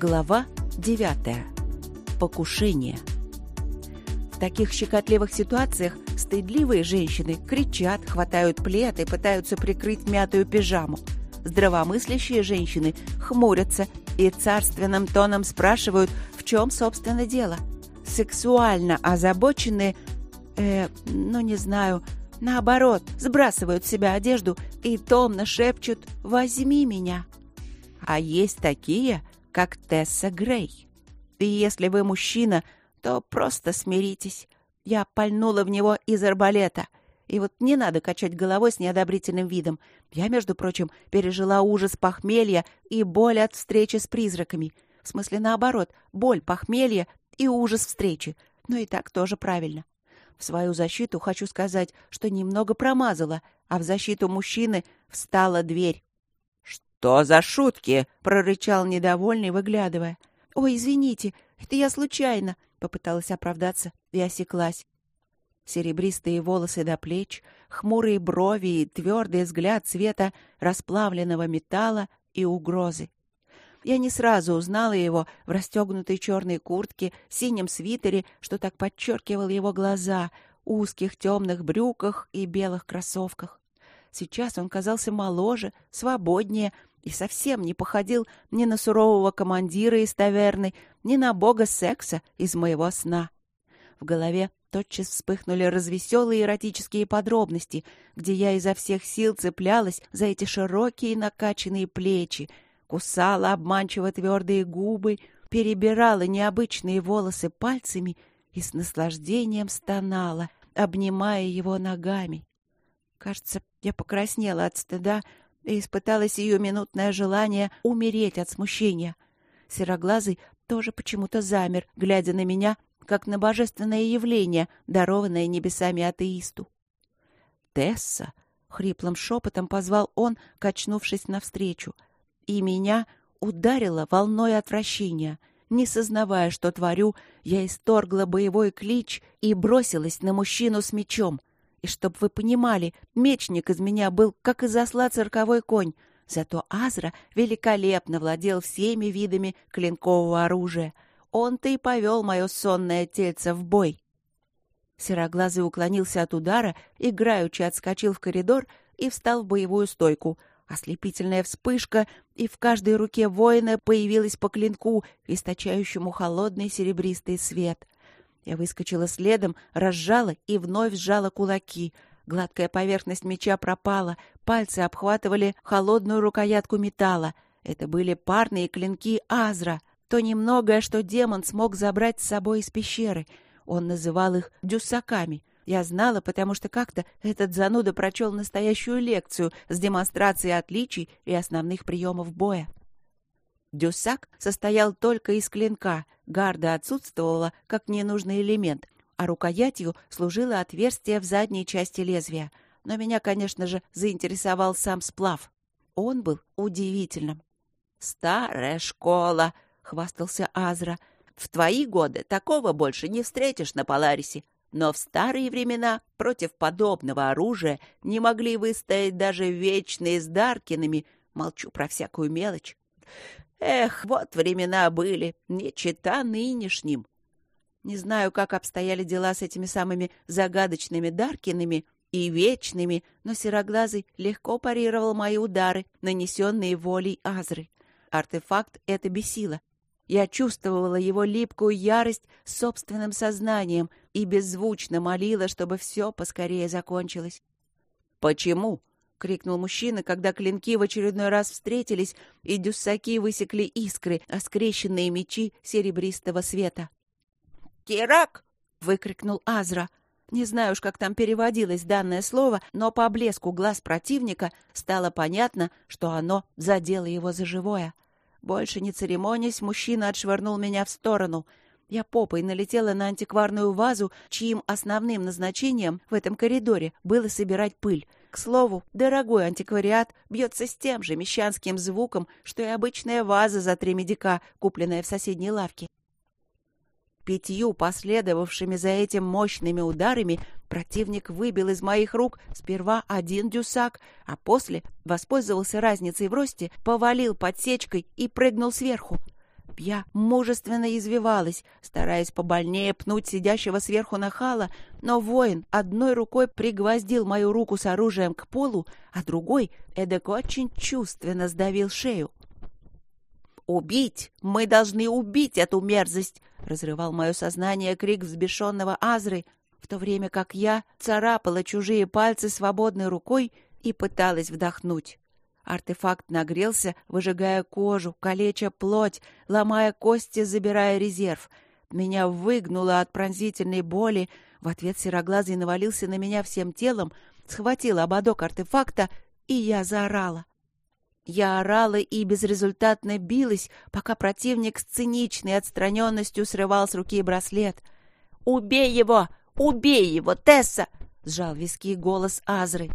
Глава 9. Покушение. В таких щекотливых ситуациях стыдливые женщины кричат, хватают плед и пытаются прикрыть мятую пижаму. Здравомыслящие женщины хмурятся и царственным тоном спрашивают, в чем, собственно, дело. Сексуально озабоченные, э, ну не знаю, наоборот, сбрасывают с себя одежду и томно шепчут «возьми меня». А есть такие, как Тесса Грей. И если вы мужчина, то просто смиритесь. Я пальнула в него из арбалета. И вот не надо качать головой с неодобрительным видом. Я, между прочим, пережила ужас похмелья и боль от встречи с призраками. В смысле, наоборот, боль похмелья и ужас встречи. Но и так тоже правильно. В свою защиту хочу сказать, что немного промазала, а в защиту мужчины встала дверь. «Что за шутки?» — прорычал недовольный, выглядывая. «Ой, извините, это я случайно!» — попыталась оправдаться и осеклась. Серебристые волосы до плеч, хмурые брови и твердый взгляд цвета расплавленного металла и угрозы. Я не сразу узнала его в расстегнутой черной куртке, синем свитере, что так подчеркивал его глаза, узких темных брюках и белых кроссовках. Сейчас он казался моложе, свободнее и совсем не походил ни на сурового командира из таверны, ни на бога секса из моего сна. В голове тотчас вспыхнули развеселые эротические подробности, где я изо всех сил цеплялась за эти широкие накачанные плечи, кусала обманчиво твердые губы, перебирала необычные волосы пальцами и с наслаждением стонала, обнимая его ногами. Кажется, я покраснела от стыда и испытала сиюминутное желание умереть от смущения. Сероглазый тоже почему-то замер, глядя на меня, как на божественное явление, дарованное небесами атеисту. «Тесса!» — хриплым шепотом позвал он, качнувшись навстречу. И меня ударило волной отвращения. Не сознавая, что творю, я исторгла боевой клич и бросилась на мужчину с мечом. И чтоб вы понимали, мечник из меня был, как из осла цирковой конь, зато Азра великолепно владел всеми видами клинкового оружия. Он-то и повел мое сонное тельце в бой. Сероглазый уклонился от удара, играючи отскочил в коридор и встал в боевую стойку. Ослепительная вспышка, и в каждой руке воина появилась по клинку, источающему холодный серебристый свет — я выскочила следом, разжала и вновь сжала кулаки. Гладкая поверхность меча пропала, пальцы обхватывали холодную рукоятку металла. Это были парные клинки Азра, то немногое, что демон смог забрать с собой из пещеры. Он называл их дюсаками. Я знала, потому что как-то этот зануда прочел настоящую лекцию с демонстрацией отличий и основных приемов боя. Дюсак состоял только из клинка, гарда отсутствовала как ненужный элемент, а рукоятью служило отверстие в задней части лезвия. Но меня, конечно же, заинтересовал сам сплав. Он был удивительным. «Старая школа!» — хвастался Азра. «В твои годы такого больше не встретишь на Поларисе. Но в старые времена против подобного оружия не могли выстоять даже вечные с Даркинами, молчу про всякую мелочь. Эх, вот времена были, не чита нынешним. Не знаю, как обстояли дела с этими самыми загадочными Даркиными и вечными, но Сероглазый легко парировал мои удары, нанесенные волей Азры. Артефакт это бесило. Я чувствовала его липкую ярость собственным сознанием и беззвучно молила, чтобы все поскорее закончилось. «Почему?» — крикнул мужчина, когда клинки в очередной раз встретились, и дюссаки высекли искры, а скрещенные мечи серебристого света. «Кирак!» — выкрикнул Азра. Не знаю уж, как там переводилось данное слово, но по блеску глаз противника стало понятно, что оно задело его за живое. Больше не церемонясь, мужчина отшвырнул меня в сторону. Я попой налетела на антикварную вазу, чьим основным назначением в этом коридоре было собирать пыль. К слову, дорогой антиквариат бьется с тем же мещанским звуком, что и обычная ваза за три медика, купленная в соседней лавке. Пятью последовавшими за этим мощными ударами противник выбил из моих рук сперва один дюсак, а после воспользовался разницей в росте, повалил подсечкой и прыгнул сверху. Я мужественно извивалась, стараясь побольнее пнуть сидящего сверху нахала, но воин одной рукой пригвоздил мою руку с оружием к полу, а другой эдак очень чувственно сдавил шею. «Убить! Мы должны убить эту мерзость!» — разрывал мое сознание крик взбешенного Азры, в то время как я царапала чужие пальцы свободной рукой и пыталась вдохнуть. Артефакт нагрелся, выжигая кожу, калеча плоть, ломая кости, забирая резерв. Меня выгнуло от пронзительной боли. В ответ сероглазый навалился на меня всем телом, схватил ободок артефакта, и я заорала. Я орала и безрезультатно билась, пока противник с циничной отстраненностью срывал с руки браслет. «Убей его! Убей его, Тесса!» — сжал виски голос Азры.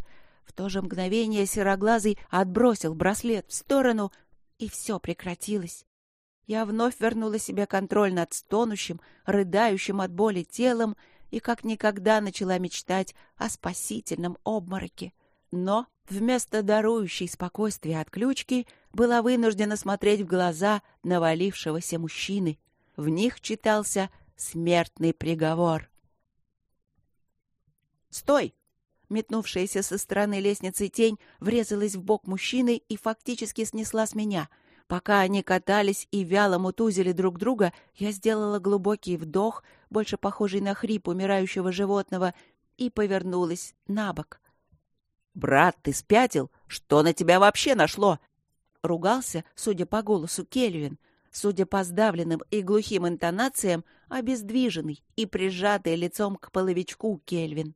В то же мгновение сероглазый отбросил браслет в сторону, и все прекратилось. Я вновь вернула себе контроль над стонущим, рыдающим от боли телом и как никогда начала мечтать о спасительном обмороке. Но вместо дарующей спокойствия отключки была вынуждена смотреть в глаза навалившегося мужчины. В них читался смертный приговор. «Стой!» Метнувшаяся со стороны лестницы тень врезалась в бок мужчины и фактически снесла с меня. Пока они катались и вяло мутузили друг друга, я сделала глубокий вдох, больше похожий на хрип умирающего животного, и повернулась на бок. «Брат, ты спятил? Что на тебя вообще нашло?» Ругался, судя по голосу, Кельвин. Судя по сдавленным и глухим интонациям, обездвиженный и прижатый лицом к половичку Кельвин.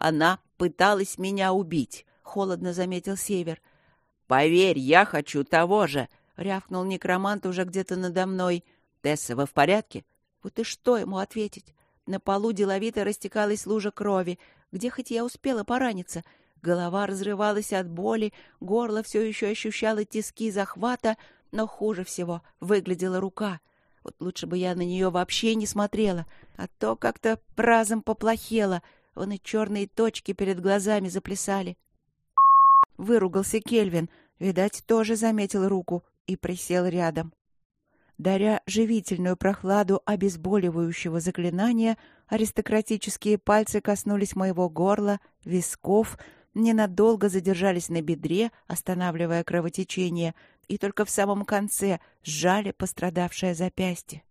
Она пыталась меня убить, — холодно заметил Север. «Поверь, я хочу того же!» — рявкнул некромант уже где-то надо мной. «Тесса, вы в порядке?» Вот и что ему ответить? На полу деловито растекалась лужа крови, где хоть я успела пораниться — Голова разрывалась от боли, горло все еще ощущало тиски захвата, но хуже всего выглядела рука. Вот лучше бы я на нее вообще не смотрела, а то как-то разом поплохело. Вон и черные точки перед глазами заплясали. Выругался Кельвин, видать, тоже заметил руку и присел рядом. Даря живительную прохладу обезболивающего заклинания, аристократические пальцы коснулись моего горла, висков, ненадолго задержались на бедре, останавливая кровотечение, и только в самом конце сжали пострадавшее запястье.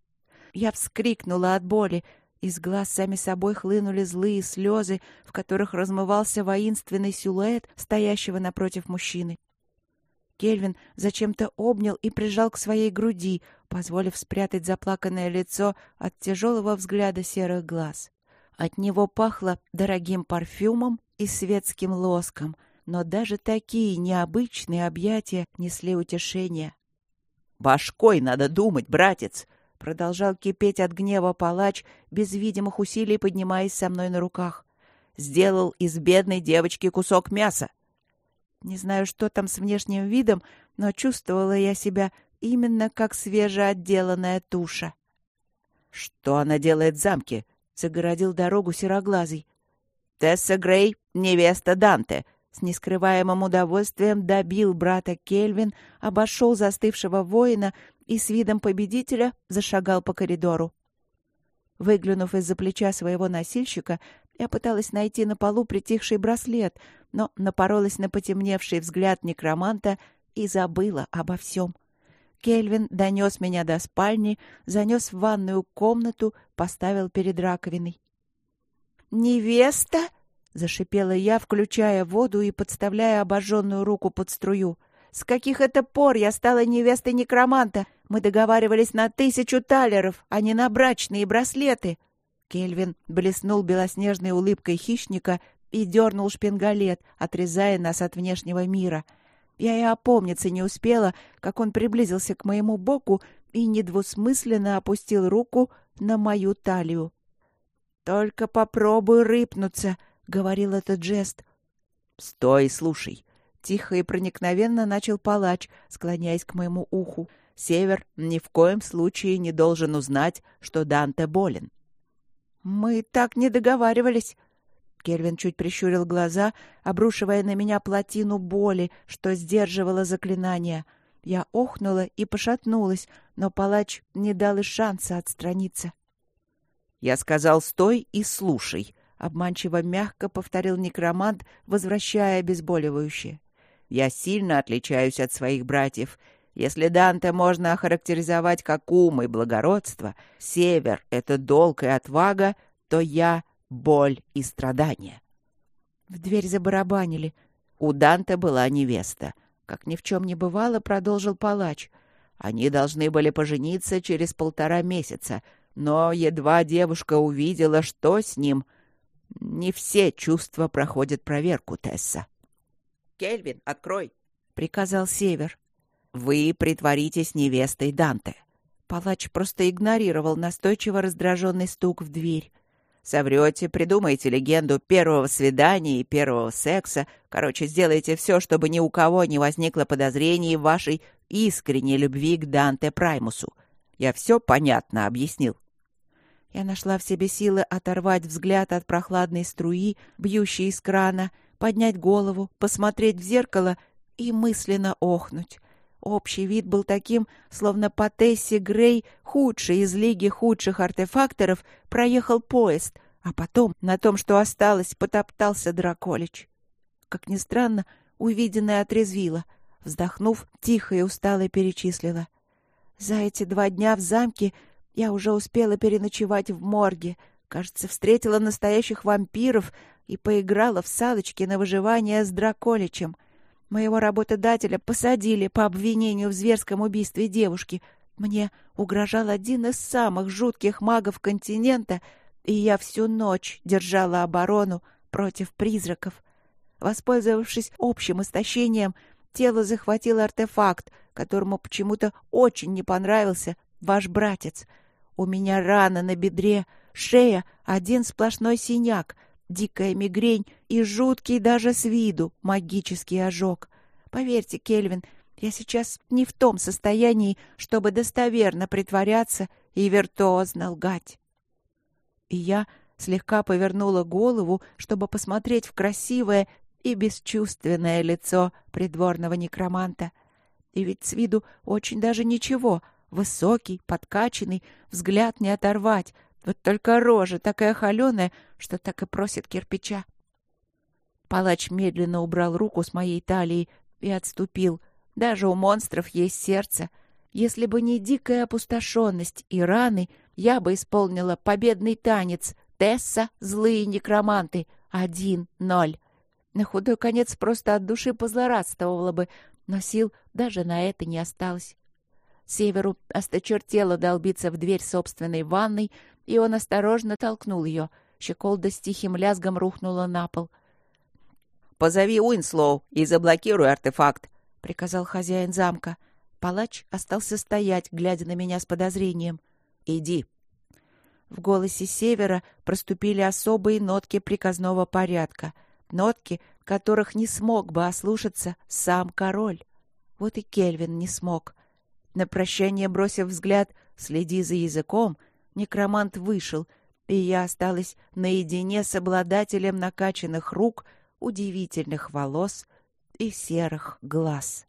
Я вскрикнула от боли, из глаз сами собой хлынули злые слезы, в которых размывался воинственный силуэт стоящего напротив мужчины. Кельвин зачем-то обнял и прижал к своей груди, позволив спрятать заплаканное лицо от тяжелого взгляда серых глаз. От него пахло дорогим парфюмом и светским лоском, но даже такие необычные объятия несли утешение. «Башкой надо думать, братец!» Продолжал кипеть от гнева палач, без видимых усилий поднимаясь со мной на руках. «Сделал из бедной девочки кусок мяса!» Не знаю, что там с внешним видом, но чувствовала я себя именно как свежеотделанная туша. «Что она делает в замке?» — загородил дорогу сероглазый. Тесса Грей — невеста Данте. С нескрываемым удовольствием добил брата Кельвин, обошел застывшего воина и с видом победителя зашагал по коридору. Выглянув из-за плеча своего носильщика, я пыталась найти на полу притихший браслет, но напоролась на потемневший взгляд некроманта и забыла обо всем. Кельвин донес меня до спальни, занес в ванную комнату, поставил перед раковиной. «Невеста?» — зашипела я, включая воду и подставляя обожженную руку под струю. «С каких это пор я стала невестой некроманта? Мы договаривались на тысячу талеров, а не на брачные браслеты!» Кельвин блеснул белоснежной улыбкой хищника и дернул шпингалет, отрезая нас от внешнего мира. Я и опомниться не успела, как он приблизился к моему боку и недвусмысленно опустил руку на мою талию. «Только попробуй рыпнуться», — говорил этот жест. «Стой слушай». Тихо и проникновенно начал палач, склоняясь к моему уху. «Север ни в коем случае не должен узнать, что Данте болен». «Мы так не договаривались». Кельвин чуть прищурил глаза, обрушивая на меня плотину боли, что сдерживало заклинание. Я охнула и пошатнулась, но палач не дал и шанса отстраниться. «Я сказал, стой и слушай», — обманчиво мягко повторил некромант, возвращая обезболивающее. «Я сильно отличаюсь от своих братьев. Если Данте можно охарактеризовать как ум и благородство, север — это долг и отвага, то я — боль и страдания». В дверь забарабанили. У Данте была невеста. Как ни в чем не бывало, продолжил палач. Они должны были пожениться через полтора месяца, но едва девушка увидела, что с ним... Не все чувства проходят проверку, Тесса. «Кельвин, открой!» — приказал Север. «Вы притворитесь невестой Данте». Палач просто игнорировал настойчиво раздраженный стук в дверь. Соврете, придумайте легенду первого свидания и первого секса. Короче, сделайте все, чтобы ни у кого не возникло подозрений в вашей искренней любви к Данте Праймусу. Я все понятно объяснил. Я нашла в себе силы оторвать взгляд от прохладной струи, бьющей из крана, поднять голову, посмотреть в зеркало и мысленно охнуть. Общий вид был таким, словно по Тессе Грей, худший из лиги худших артефакторов, проехал поезд, а потом на том, что осталось, потоптался Драколич. Как ни странно, увиденное отрезвило. Вздохнув, тихо и устало перечислила. За эти два дня в замке я уже успела переночевать в морге, кажется, встретила настоящих вампиров и поиграла в салочки на выживание с Драколичем — Моего работодателя посадили по обвинению в зверском убийстве девушки. Мне угрожал один из самых жутких магов континента, и я всю ночь держала оборону против призраков. Воспользовавшись общим истощением, тело захватил артефакт, которому почему-то очень не понравился ваш братец. У меня рана на бедре, шея, один сплошной синяк — дикая мигрень и жуткий даже с виду магический ожог. Поверьте, Кельвин, я сейчас не в том состоянии, чтобы достоверно притворяться и виртуозно лгать. И я слегка повернула голову, чтобы посмотреть в красивое и бесчувственное лицо придворного некроманта. И ведь с виду очень даже ничего, высокий, подкачанный, взгляд не оторвать, вот только рожа такая холеная, что так и просит кирпича. Палач медленно убрал руку с моей талии и отступил. Даже у монстров есть сердце. Если бы не дикая опустошенность и раны, я бы исполнила победный танец «Тесса, злые некроманты, один-ноль». На худой конец просто от души позлорадствовала бы, но сил даже на это не осталось. Северу осточертело долбиться в дверь собственной ванной, и он осторожно толкнул ее. Щеколда с тихим лязгом рухнула на пол. «Позови Уинслоу и заблокируй артефакт», — приказал хозяин замка. Палач остался стоять, глядя на меня с подозрением. «Иди». В голосе Севера проступили особые нотки приказного порядка. Нотки, которых не смог бы ослушаться сам король. Вот и Кельвин не смог. На прощание бросив взгляд «следи за языком», некромант вышел, и я осталась наедине с обладателем накачанных рук, удивительных волос и серых глаз.